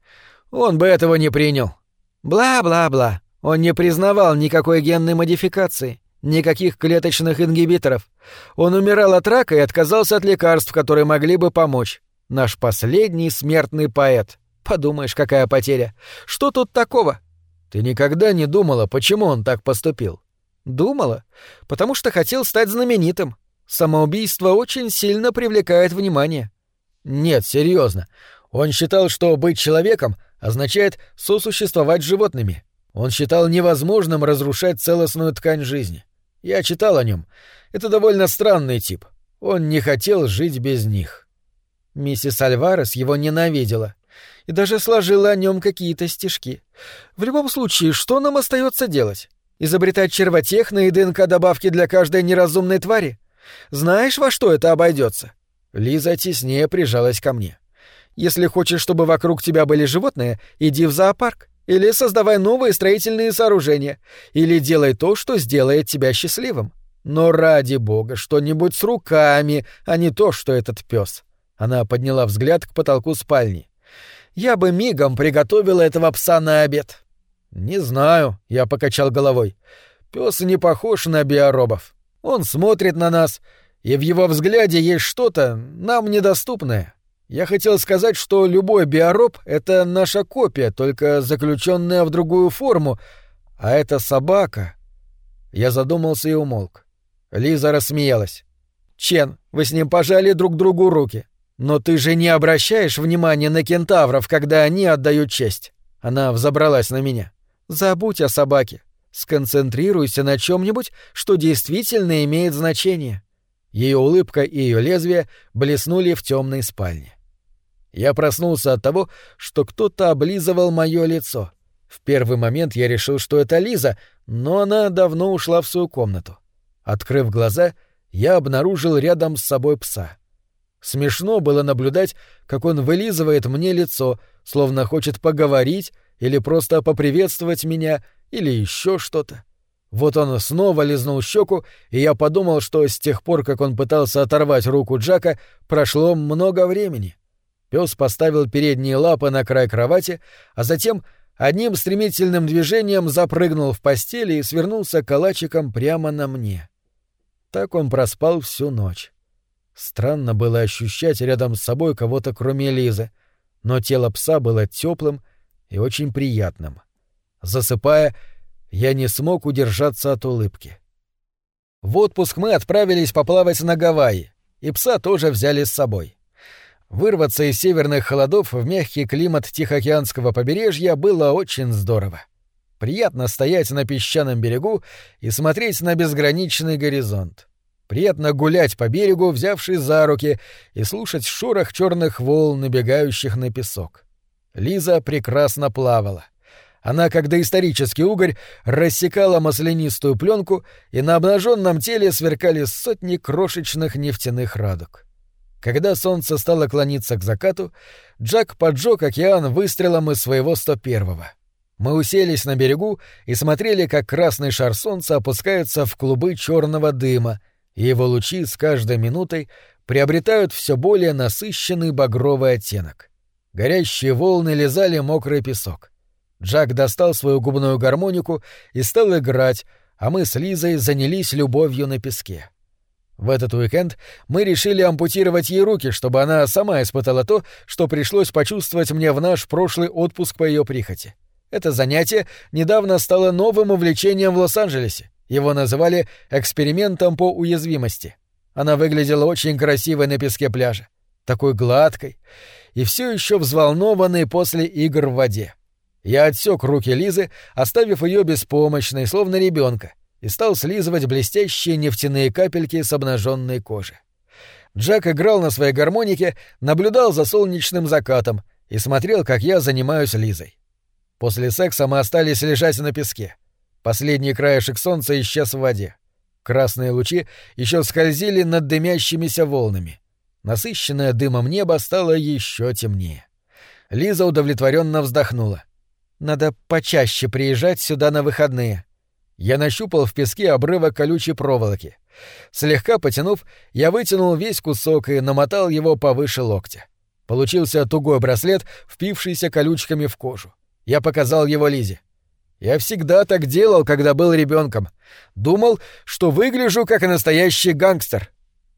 Он бы этого не принял». «Бла-бла-бла. Он не признавал никакой генной модификации, никаких клеточных ингибиторов. Он умирал от рака и отказался от лекарств, которые могли бы помочь. Наш последний смертный поэт. Подумаешь, какая потеря. Что тут такого?» Ты никогда не думала, почему он так поступил? Думала, потому что хотел стать знаменитым. Самоубийство очень сильно привлекает внимание. Нет, серьезно. Он считал, что быть человеком означает сосуществовать с животными. Он считал невозможным разрушать целостную ткань жизни. Я читал о нем. Это довольно странный тип. Он не хотел жить без них. Миссис Альварес его ненавидела и даже сложила о нем какие-то стишки. В любом случае, что нам остается делать? Изобретать червотехны и ДНК-добавки для каждой неразумной твари? Знаешь, во что это обойдется? Лиза теснее прижалась ко мне. Если хочешь, чтобы вокруг тебя были животные, иди в зоопарк. Или создавай новые строительные сооружения. Или делай то, что сделает тебя счастливым. Но ради бога, что-нибудь с руками, а не то, что этот пес. Она подняла взгляд к потолку спальни я бы мигом приготовил этого пса на обед. Не знаю, я покачал головой. Пес не похож на биоробов. Он смотрит на нас, и в его взгляде есть что-то нам недоступное. Я хотел сказать, что любой биороб — это наша копия, только заключенная в другую форму, а эта собака... Я задумался и умолк. Лиза рассмеялась. «Чен, вы с ним пожали друг другу руки. «Но ты же не обращаешь внимания на кентавров, когда они отдают честь?» Она взобралась на меня. «Забудь о собаке. Сконцентрируйся на чем нибудь что действительно имеет значение». Ее улыбка и ее лезвие блеснули в темной спальне. Я проснулся от того, что кто-то облизывал мое лицо. В первый момент я решил, что это Лиза, но она давно ушла в свою комнату. Открыв глаза, я обнаружил рядом с собой пса. Смешно было наблюдать, как он вылизывает мне лицо, словно хочет поговорить или просто поприветствовать меня или еще что-то. Вот он снова лизнул щеку, и я подумал, что с тех пор, как он пытался оторвать руку Джака, прошло много времени. Пес поставил передние лапы на край кровати, а затем одним стремительным движением запрыгнул в постели и свернулся калачиком прямо на мне. Так он проспал всю ночь. Странно было ощущать рядом с собой кого-то, кроме Лизы, но тело пса было теплым и очень приятным. Засыпая, я не смог удержаться от улыбки. В отпуск мы отправились поплавать на Гавайи, и пса тоже взяли с собой. Вырваться из северных холодов в мягкий климат Тихоокеанского побережья было очень здорово. Приятно стоять на песчаном берегу и смотреть на безграничный горизонт. Приятно гулять по берегу, взявшись за руки, и слушать шорох черных волн, набегающих на песок. Лиза прекрасно плавала. Она, как доисторический угорь, рассекала маслянистую пленку, и на обнаженном теле сверкали сотни крошечных нефтяных радуг. Когда солнце стало клониться к закату, Джак поджег океан выстрелом из своего 101-го. Мы уселись на берегу и смотрели, как красный шар солнца опускается в клубы черного дыма, и его лучи с каждой минутой приобретают все более насыщенный багровый оттенок. Горящие волны лизали мокрый песок. Джак достал свою губную гармонику и стал играть, а мы с Лизой занялись любовью на песке. В этот уикенд мы решили ампутировать ей руки, чтобы она сама испытала то, что пришлось почувствовать мне в наш прошлый отпуск по ее прихоти. Это занятие недавно стало новым увлечением в Лос-Анджелесе. Его называли «экспериментом по уязвимости». Она выглядела очень красивой на песке пляжа, такой гладкой и все еще взволнованной после игр в воде. Я отсек руки Лизы, оставив ее беспомощной, словно ребенка, и стал слизывать блестящие нефтяные капельки с обнаженной кожи. Джек играл на своей гармонике, наблюдал за солнечным закатом и смотрел, как я занимаюсь Лизой. После секса мы остались лежать на песке. Последний краешек солнца исчез в воде. Красные лучи еще скользили над дымящимися волнами. Насыщенное дымом небо стало еще темнее. Лиза удовлетворенно вздохнула. «Надо почаще приезжать сюда на выходные». Я нащупал в песке обрывок колючей проволоки. Слегка потянув, я вытянул весь кусок и намотал его повыше локтя. Получился тугой браслет, впившийся колючками в кожу. Я показал его Лизе. Я всегда так делал, когда был ребенком. Думал, что выгляжу как настоящий гангстер.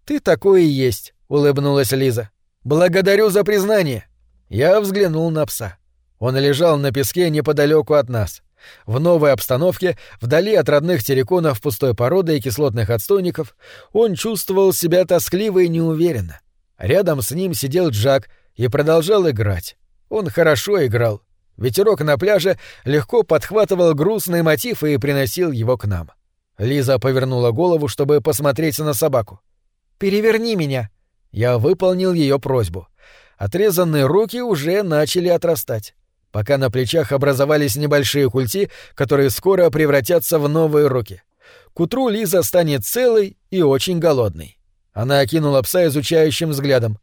Ты такой и есть, улыбнулась Лиза. Благодарю за признание. Я взглянул на пса. Он лежал на песке неподалеку от нас. В новой обстановке, вдали от родных терриконов пустой породы и кислотных отстойников, он чувствовал себя тоскливо и неуверенно. Рядом с ним сидел Джак и продолжал играть. Он хорошо играл. Ветерок на пляже легко подхватывал грустный мотив и приносил его к нам. Лиза повернула голову, чтобы посмотреть на собаку. «Переверни меня!» Я выполнил ее просьбу. Отрезанные руки уже начали отрастать, пока на плечах образовались небольшие культи, которые скоро превратятся в новые руки. К утру Лиза станет целой и очень голодной. Она окинула пса изучающим взглядом.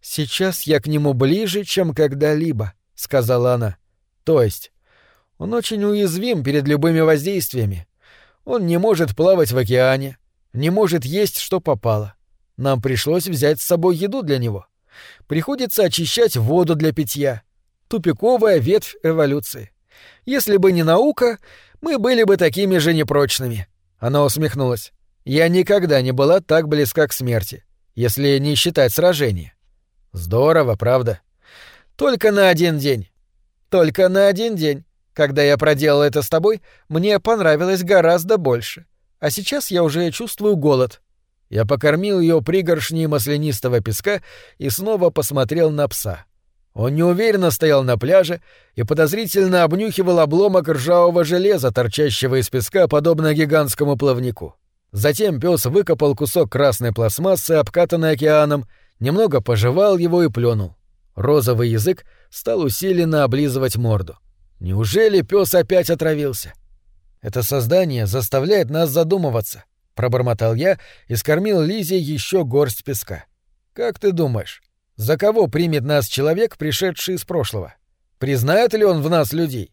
«Сейчас я к нему ближе, чем когда-либо», — сказала она. То есть, он очень уязвим перед любыми воздействиями. Он не может плавать в океане, не может есть, что попало. Нам пришлось взять с собой еду для него. Приходится очищать воду для питья. Тупиковая ветвь эволюции. Если бы не наука, мы были бы такими же непрочными. Она усмехнулась. Я никогда не была так близка к смерти, если не считать сражения. Здорово, правда? Только на один день. Только на один день. Когда я проделал это с тобой, мне понравилось гораздо больше. А сейчас я уже чувствую голод. Я покормил ее пригоршней маслянистого песка и снова посмотрел на пса. Он неуверенно стоял на пляже и подозрительно обнюхивал обломок ржавого железа, торчащего из песка, подобно гигантскому плавнику. Затем пес выкопал кусок красной пластмассы, обкатанный океаном, немного пожевал его и плюнул. Розовый язык стал усиленно облизывать морду. Неужели пес опять отравился? Это создание заставляет нас задумываться, пробормотал я и скормил Лизе еще горсть песка. Как ты думаешь, за кого примет нас человек, пришедший из прошлого? Признает ли он в нас людей?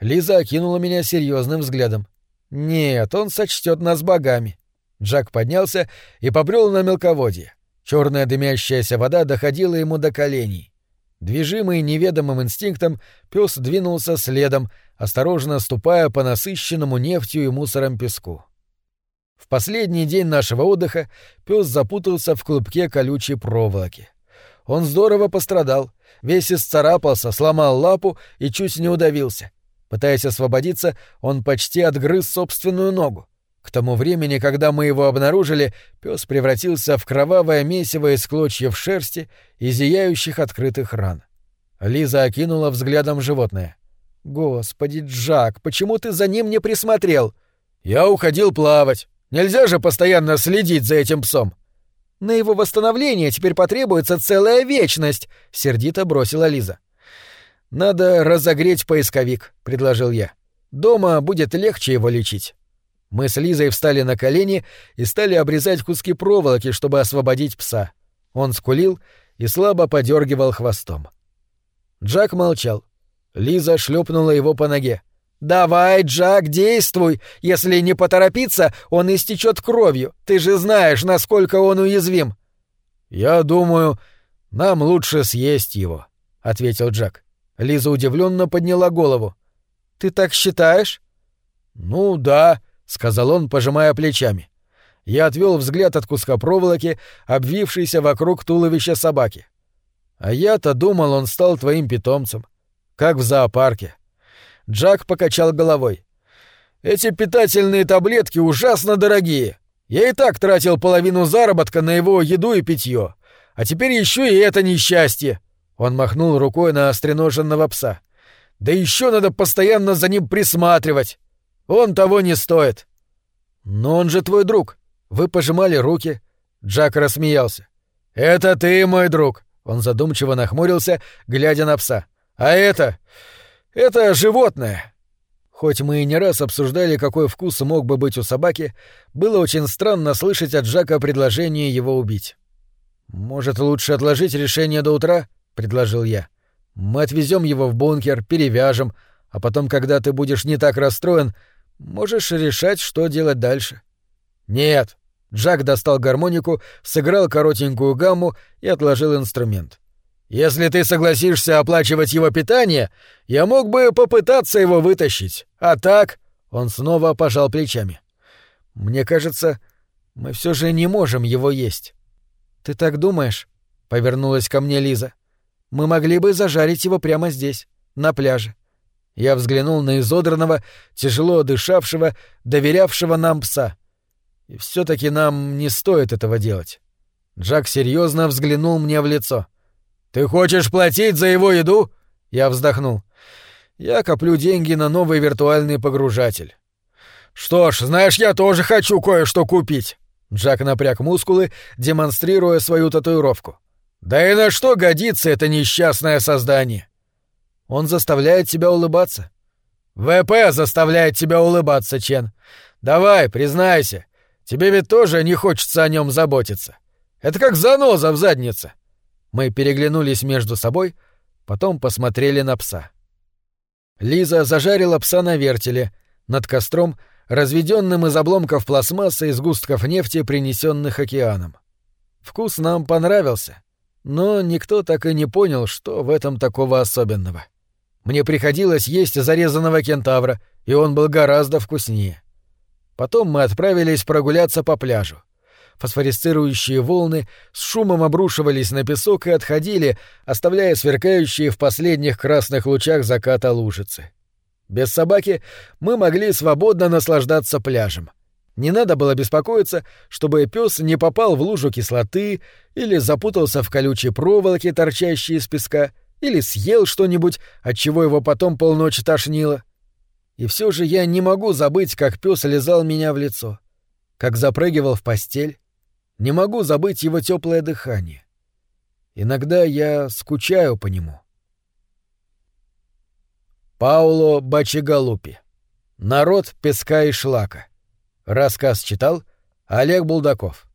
Лиза окинула меня серьезным взглядом. Нет, он сочтет нас богами. Джак поднялся и побрел на мелководье. Черная дымящаяся вода доходила ему до коленей. Движимый неведомым инстинктом, пес двинулся следом, осторожно ступая по насыщенному нефтью и мусором песку. В последний день нашего отдыха пес запутался в клубке колючей проволоки. Он здорово пострадал, весь исцарапался, сломал лапу и чуть не удавился. Пытаясь освободиться, он почти отгрыз собственную ногу. К тому времени, когда мы его обнаружили, пес превратился в кровавое месиво из клочьев шерсти и зияющих открытых ран. Лиза окинула взглядом животное. «Господи, Джак, почему ты за ним не присмотрел?» «Я уходил плавать. Нельзя же постоянно следить за этим псом». «На его восстановление теперь потребуется целая вечность», — сердито бросила Лиза. «Надо разогреть поисковик», — предложил я. «Дома будет легче его лечить». Мы с Лизой встали на колени и стали обрезать куски проволоки, чтобы освободить пса. Он скулил и слабо подергивал хвостом. Джак молчал. Лиза шлепнула его по ноге. «Давай, Джак, действуй! Если не поторопиться, он истечет кровью. Ты же знаешь, насколько он уязвим!» «Я думаю, нам лучше съесть его», — ответил Джак. Лиза удивленно подняла голову. «Ты так считаешь?» «Ну да», — сказал он, пожимая плечами. Я отвел взгляд от куска проволоки, обвившейся вокруг туловища собаки. «А я-то думал, он стал твоим питомцем. Как в зоопарке». Джак покачал головой. «Эти питательные таблетки ужасно дорогие. Я и так тратил половину заработка на его еду и питье. А теперь еще и это несчастье!» Он махнул рукой на остреноженного пса. «Да еще надо постоянно за ним присматривать. Он того не стоит». «Но он же твой друг. Вы пожимали руки». Джак рассмеялся. «Это ты, мой друг!» Он задумчиво нахмурился, глядя на пса. «А это... Это животное. Хоть мы и не раз обсуждали, какой вкус мог бы быть у собаки, было очень странно слышать от Джака предложение его убить. «Может, лучше отложить решение до утра?» — предложил я. «Мы отвезем его в бункер, перевяжем, а потом, когда ты будешь не так расстроен, можешь решать, что делать дальше». «Нет». Джак достал гармонику, сыграл коротенькую гамму и отложил инструмент. Если ты согласишься оплачивать его питание, я мог бы попытаться его вытащить. А так...» Он снова пожал плечами. «Мне кажется, мы все же не можем его есть». «Ты так думаешь?» — повернулась ко мне Лиза. «Мы могли бы зажарить его прямо здесь, на пляже». Я взглянул на изодранного, тяжело дышавшего, доверявшего нам пса. И все таки нам не стоит этого делать. Джак серьезно взглянул мне в лицо — «Ты хочешь платить за его еду?» Я вздохнул. «Я коплю деньги на новый виртуальный погружатель». «Что ж, знаешь, я тоже хочу кое-что купить». Джак напряг мускулы, демонстрируя свою татуировку. «Да и на что годится это несчастное создание?» «Он заставляет тебя улыбаться». «ВП заставляет тебя улыбаться, Чен. Давай, признайся. Тебе ведь тоже не хочется о нем заботиться. Это как заноза в заднице. Мы переглянулись между собой, потом посмотрели на пса. Лиза зажарила пса на вертеле, над костром, разведенным из обломков пластмассы и сгустков нефти, принесенных океаном. Вкус нам понравился, но никто так и не понял, что в этом такого особенного. Мне приходилось есть зарезанного кентавра, и он был гораздо вкуснее. Потом мы отправились прогуляться по пляжу. Фосфорисцирующие волны с шумом обрушивались на песок и отходили, оставляя сверкающие в последних красных лучах заката лужицы. Без собаки мы могли свободно наслаждаться пляжем. Не надо было беспокоиться, чтобы пес не попал в лужу кислоты или запутался в колючей проволоке, торчащей из песка, или съел что-нибудь, от чего его потом полночи тошнило. И все же я не могу забыть, как пес лизал меня в лицо, как запрыгивал в постель, не могу забыть его теплое дыхание. Иногда я скучаю по нему. Пауло Бачигалупи. Народ песка и шлака. Рассказ читал Олег Булдаков.